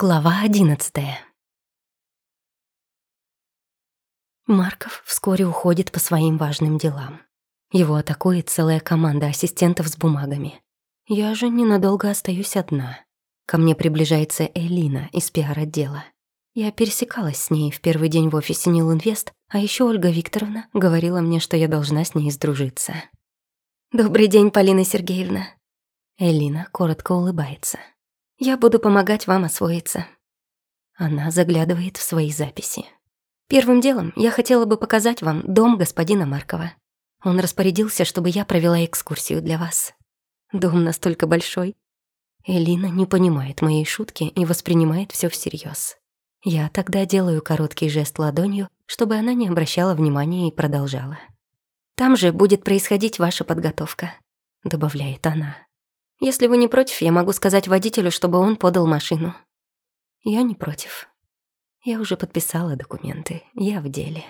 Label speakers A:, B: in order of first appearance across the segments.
A: Глава одиннадцатая. Марков вскоре уходит по своим важным делам. Его атакует целая команда ассистентов с бумагами. Я же ненадолго остаюсь одна. Ко мне приближается Элина из пиар-отдела. Я пересекалась с ней в первый день в офисе Нил Инвест, а еще Ольга Викторовна говорила мне, что я должна с ней сдружиться. «Добрый день, Полина Сергеевна». Элина коротко улыбается. Я буду помогать вам освоиться». Она заглядывает в свои записи. «Первым делом я хотела бы показать вам дом господина Маркова. Он распорядился, чтобы я провела экскурсию для вас. Дом настолько большой». Элина не понимает моей шутки и воспринимает все всерьез. Я тогда делаю короткий жест ладонью, чтобы она не обращала внимания и продолжала. «Там же будет происходить ваша подготовка», — добавляет она. Если вы не против, я могу сказать водителю, чтобы он подал машину». «Я не против. Я уже подписала документы. Я в деле».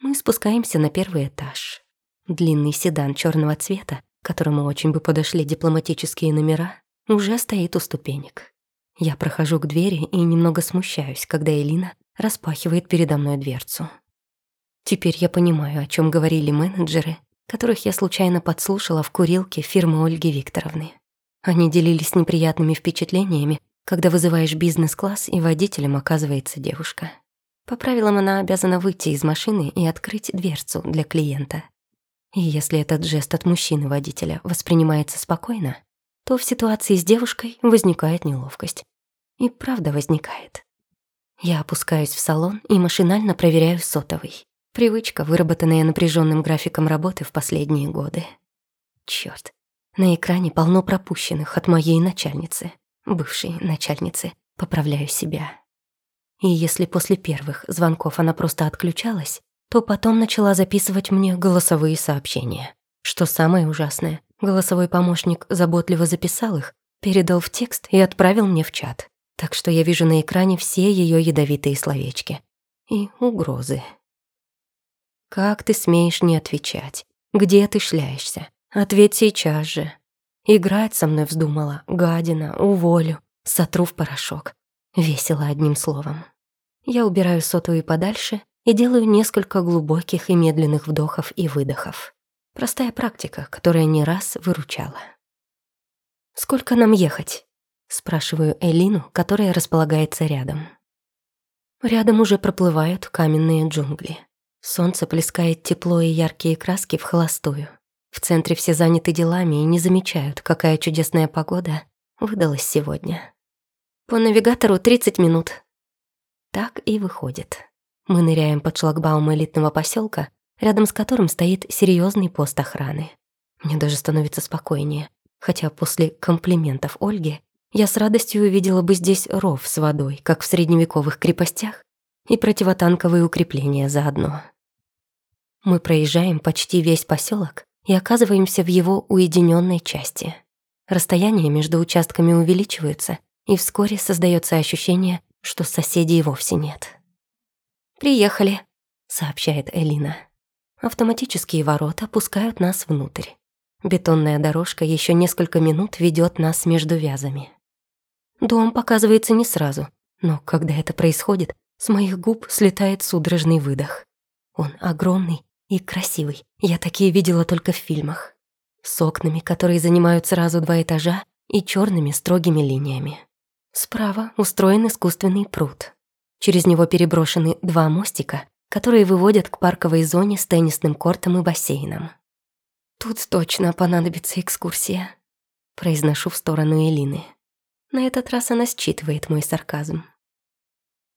A: Мы спускаемся на первый этаж. Длинный седан черного цвета, которому очень бы подошли дипломатические номера, уже стоит у ступенек. Я прохожу к двери и немного смущаюсь, когда Элина распахивает передо мной дверцу. Теперь я понимаю, о чем говорили менеджеры, которых я случайно подслушала в курилке фирмы Ольги Викторовны. Они делились неприятными впечатлениями, когда вызываешь бизнес-класс, и водителем оказывается девушка. По правилам она обязана выйти из машины и открыть дверцу для клиента. И если этот жест от мужчины-водителя воспринимается спокойно, то в ситуации с девушкой возникает неловкость. И правда возникает. Я опускаюсь в салон и машинально проверяю сотовый. Привычка, выработанная напряженным графиком работы в последние годы. Чёрт, на экране полно пропущенных от моей начальницы, бывшей начальницы. Поправляю себя. И если после первых звонков она просто отключалась, то потом начала записывать мне голосовые сообщения. Что самое ужасное, голосовой помощник заботливо записал их, передал в текст и отправил мне в чат. Так что я вижу на экране все ее ядовитые словечки. И угрозы. «Как ты смеешь не отвечать? Где ты шляешься? Ответь сейчас же. Играть со мной вздумала, гадина, уволю, сотру в порошок. Весело одним словом. Я убираю сотовый подальше и делаю несколько глубоких и медленных вдохов и выдохов. Простая практика, которая не раз выручала. «Сколько нам ехать?» — спрашиваю Элину, которая располагается рядом. Рядом уже проплывают каменные джунгли. Солнце плескает тепло и яркие краски в холостую. В центре все заняты делами и не замечают, какая чудесная погода выдалась сегодня. По навигатору 30 минут. Так и выходит. Мы ныряем под шлагбаум элитного поселка, рядом с которым стоит серьезный пост охраны. Мне даже становится спокойнее, хотя после комплиментов Ольги я с радостью увидела бы здесь ров с водой, как в средневековых крепостях, и противотанковые укрепления заодно. Мы проезжаем почти весь поселок и оказываемся в его уединенной части. Расстояние между участками увеличивается, и вскоре создается ощущение, что соседей вовсе нет. «Приехали», — сообщает Элина. Автоматические ворота пускают нас внутрь. Бетонная дорожка еще несколько минут ведет нас между вязами. Дом показывается не сразу, но когда это происходит, с моих губ слетает судорожный выдох. Он огромный и красивый. Я такие видела только в фильмах. С окнами, которые занимают сразу два этажа, и черными строгими линиями. Справа устроен искусственный пруд. Через него переброшены два мостика, которые выводят к парковой зоне с теннисным кортом и бассейном. «Тут точно понадобится экскурсия», — произношу в сторону Элины. На этот раз она считывает мой сарказм.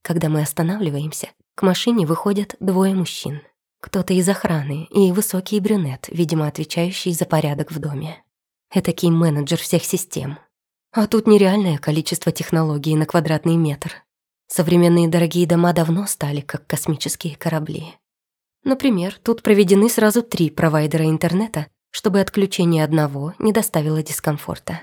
A: Когда мы останавливаемся, к машине выходят двое мужчин. Кто-то из охраны и высокий брюнет, видимо, отвечающий за порядок в доме. Этакий менеджер всех систем. А тут нереальное количество технологий на квадратный метр. Современные дорогие дома давно стали как космические корабли. Например, тут проведены сразу три провайдера интернета, чтобы отключение одного не доставило дискомфорта.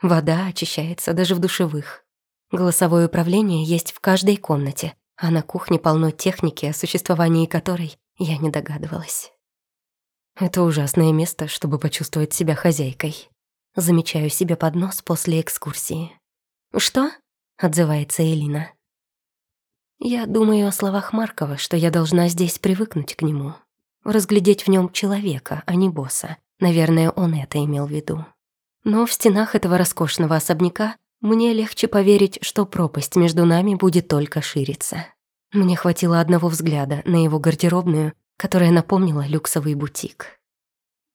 A: Вода очищается даже в душевых. Голосовое управление есть в каждой комнате, а на кухне полно техники, о существовании которой я не догадывалась. Это ужасное место, чтобы почувствовать себя хозяйкой. Замечаю себе под нос после экскурсии. «Что?» — отзывается Элина. Я думаю о словах Маркова, что я должна здесь привыкнуть к нему. Разглядеть в нем человека, а не босса. Наверное, он это имел в виду. Но в стенах этого роскошного особняка мне легче поверить, что пропасть между нами будет только шириться. Мне хватило одного взгляда на его гардеробную, которая напомнила люксовый бутик.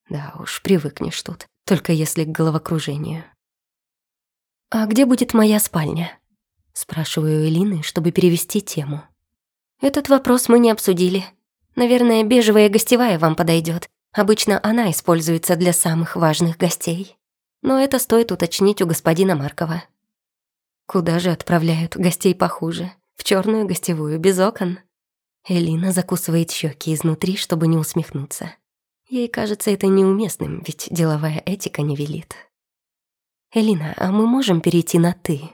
A: Да уж, привыкнешь тут, только если к головокружению. «А где будет моя спальня?» Спрашиваю Элины, чтобы перевести тему. Этот вопрос мы не обсудили. Наверное, бежевая гостевая вам подойдет. Обычно она используется для самых важных гостей. Но это стоит уточнить у господина Маркова. Куда же отправляют гостей похуже? В черную гостевую, без окон? Элина закусывает щеки изнутри, чтобы не усмехнуться. Ей кажется это неуместным, ведь деловая этика не велит. «Элина, а мы можем перейти на «ты»?»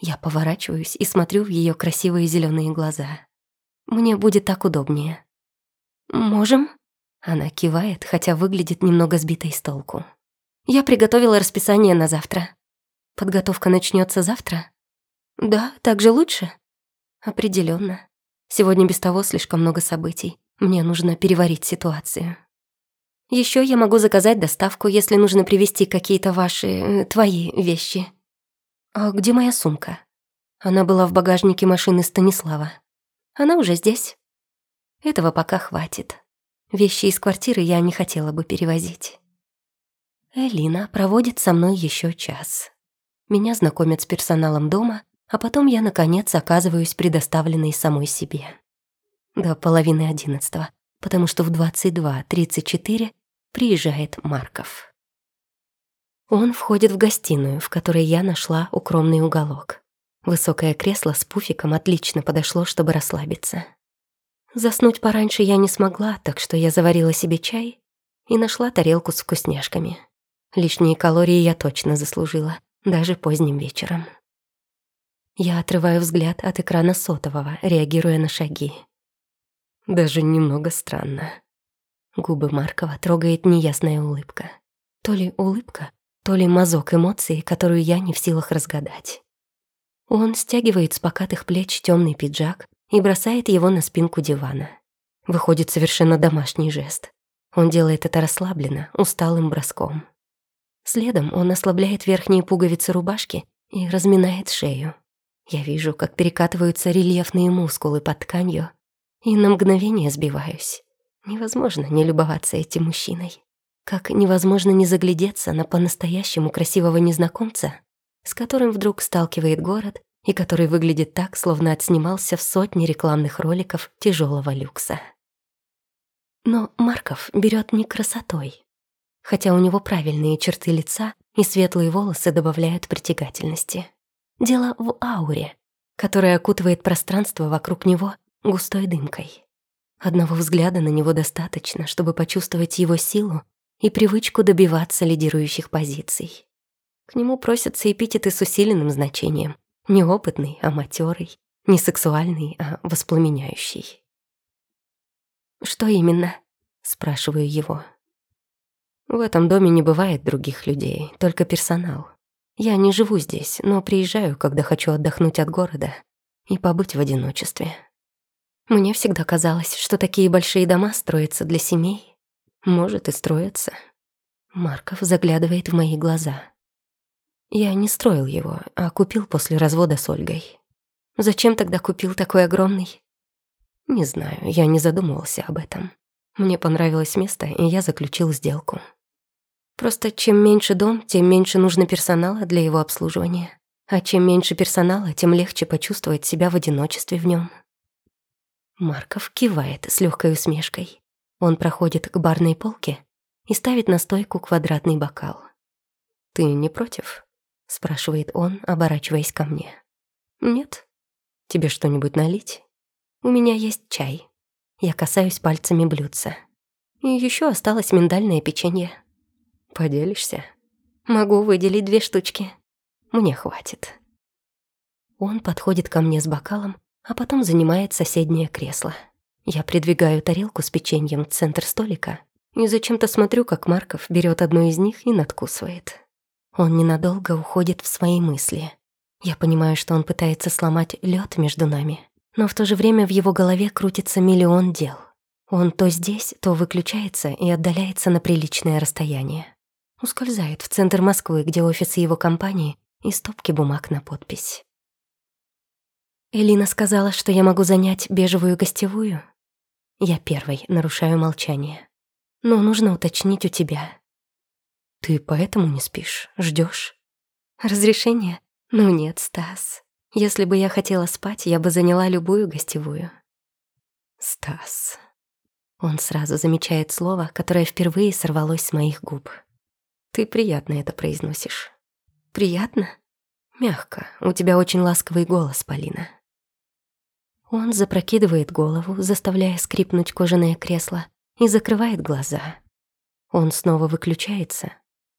A: Я поворачиваюсь и смотрю в ее красивые зеленые глаза. Мне будет так удобнее. «Можем?» Она кивает, хотя выглядит немного сбитой с толку. «Я приготовила расписание на завтра. Подготовка начнется завтра?» «Да, так же лучше?» Определенно. Сегодня без того слишком много событий. Мне нужно переварить ситуацию. Еще я могу заказать доставку, если нужно привезти какие-то ваши... Э, твои вещи. «А где моя сумка?» Она была в багажнике машины Станислава. Она уже здесь. Этого пока хватит. Вещи из квартиры я не хотела бы перевозить. Элина проводит со мной еще час. Меня знакомят с персоналом дома, а потом я, наконец, оказываюсь предоставленной самой себе. До половины одиннадцатого, потому что в 22.34 приезжает Марков. Он входит в гостиную, в которой я нашла укромный уголок. Высокое кресло с пуфиком отлично подошло, чтобы расслабиться. Заснуть пораньше я не смогла, так что я заварила себе чай и нашла тарелку с вкусняшками. Лишние калории я точно заслужила, даже поздним вечером. Я отрываю взгляд от экрана сотового, реагируя на шаги. Даже немного странно. Губы Маркова трогает неясная улыбка. То ли улыбка, то ли мазок эмоций, которую я не в силах разгадать. Он стягивает с покатых плеч темный пиджак и бросает его на спинку дивана. Выходит совершенно домашний жест. Он делает это расслабленно, усталым броском. Следом он ослабляет верхние пуговицы рубашки и разминает шею. Я вижу, как перекатываются рельефные мускулы под тканью, и на мгновение сбиваюсь. Невозможно не любоваться этим мужчиной. Как невозможно не заглядеться на по-настоящему красивого незнакомца, с которым вдруг сталкивает город и который выглядит так, словно отснимался в сотне рекламных роликов тяжелого люкса. Но Марков берет не красотой, хотя у него правильные черты лица и светлые волосы добавляют притягательности. Дело в ауре, которая окутывает пространство вокруг него густой дымкой. Одного взгляда на него достаточно, чтобы почувствовать его силу и привычку добиваться лидирующих позиций. К нему просятся эпитеты с усиленным значением. Неопытный, а матерый, не сексуальный, а воспламеняющий. «Что именно?» — спрашиваю его. «В этом доме не бывает других людей, только персонал. Я не живу здесь, но приезжаю, когда хочу отдохнуть от города и побыть в одиночестве. Мне всегда казалось, что такие большие дома строятся для семей, может, и строится. Марков заглядывает в мои глаза. Я не строил его, а купил после развода с Ольгой. Зачем тогда купил такой огромный? Не знаю, я не задумывался об этом. Мне понравилось место, и я заключил сделку. Просто чем меньше дом, тем меньше нужно персонала для его обслуживания. А чем меньше персонала, тем легче почувствовать себя в одиночестве в нем. Марков кивает с легкой усмешкой. Он проходит к барной полке и ставит на стойку квадратный бокал. «Ты не против?» — спрашивает он, оборачиваясь ко мне. «Нет. Тебе что-нибудь налить? У меня есть чай. Я касаюсь пальцами блюдца. И еще осталось миндальное печенье. Поделишься? Могу выделить две штучки. Мне хватит». Он подходит ко мне с бокалом, а потом занимает соседнее кресло. Я придвигаю тарелку с печеньем в центр столика и зачем-то смотрю, как Марков берет одну из них и надкусывает. Он ненадолго уходит в свои мысли. Я понимаю, что он пытается сломать лед между нами, но в то же время в его голове крутится миллион дел. Он то здесь, то выключается и отдаляется на приличное расстояние. Ускользает в центр Москвы, где офисы его компании и стопки бумаг на подпись. Элина сказала, что я могу занять бежевую гостевую. Я первой нарушаю молчание. Но нужно уточнить у тебя. Ты поэтому не спишь, ждешь? Разрешение? Ну нет, Стас. Если бы я хотела спать, я бы заняла любую гостевую. Стас. Он сразу замечает слово, которое впервые сорвалось с моих губ. Ты приятно это произносишь. Приятно? Мягко. У тебя очень ласковый голос, Полина. Он запрокидывает голову, заставляя скрипнуть кожаное кресло, и закрывает глаза. Он снова выключается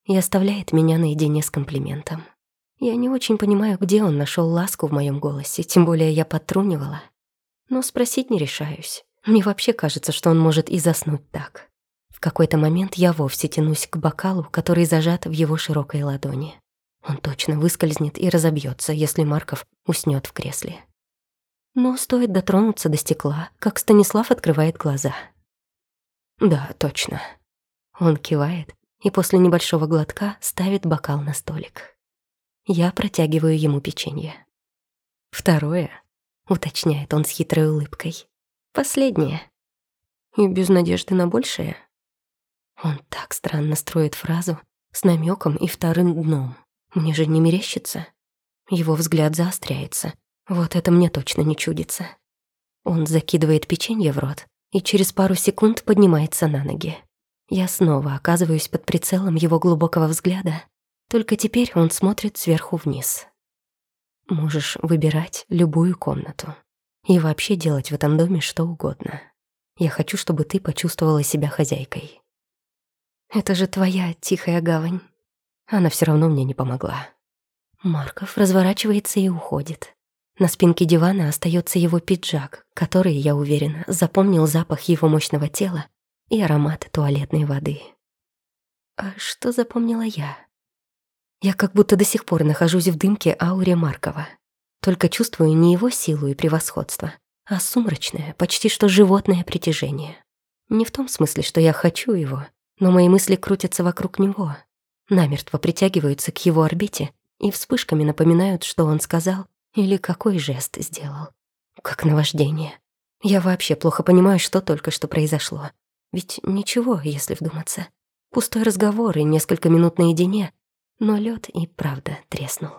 A: и оставляет меня наедине с комплиментом. Я не очень понимаю, где он нашел ласку в моем голосе, тем более я подтрунивала. Но спросить не решаюсь. Мне вообще кажется, что он может и заснуть так. В какой-то момент я вовсе тянусь к бокалу, который зажат в его широкой ладони. Он точно выскользнет и разобьется, если Марков уснет в кресле. Но стоит дотронуться до стекла, как Станислав открывает глаза. «Да, точно». Он кивает и после небольшого глотка ставит бокал на столик. Я протягиваю ему печенье. «Второе», — уточняет он с хитрой улыбкой. «Последнее. И без надежды на большее». Он так странно строит фразу с намеком и вторым дном. Мне же не мерещится. Его взгляд заостряется, вот это мне точно не чудится. Он закидывает печенье в рот и через пару секунд поднимается на ноги. Я снова оказываюсь под прицелом его глубокого взгляда, только теперь он смотрит сверху вниз. Можешь выбирать любую комнату и вообще делать в этом доме что угодно. Я хочу, чтобы ты почувствовала себя хозяйкой. Это же твоя тихая гавань. Она все равно мне не помогла. Марков разворачивается и уходит. На спинке дивана остается его пиджак, который, я уверена, запомнил запах его мощного тела и аромат туалетной воды. А что запомнила я? Я как будто до сих пор нахожусь в дымке ауре Маркова. Только чувствую не его силу и превосходство, а сумрачное, почти что животное притяжение. Не в том смысле, что я хочу его, но мои мысли крутятся вокруг него, намертво притягиваются к его орбите и вспышками напоминают, что он сказал или какой жест сделал? Как наваждение. Я вообще плохо понимаю, что только что произошло. Ведь ничего, если вдуматься. Пустой разговор и несколько минут наедине, но лед и правда треснул.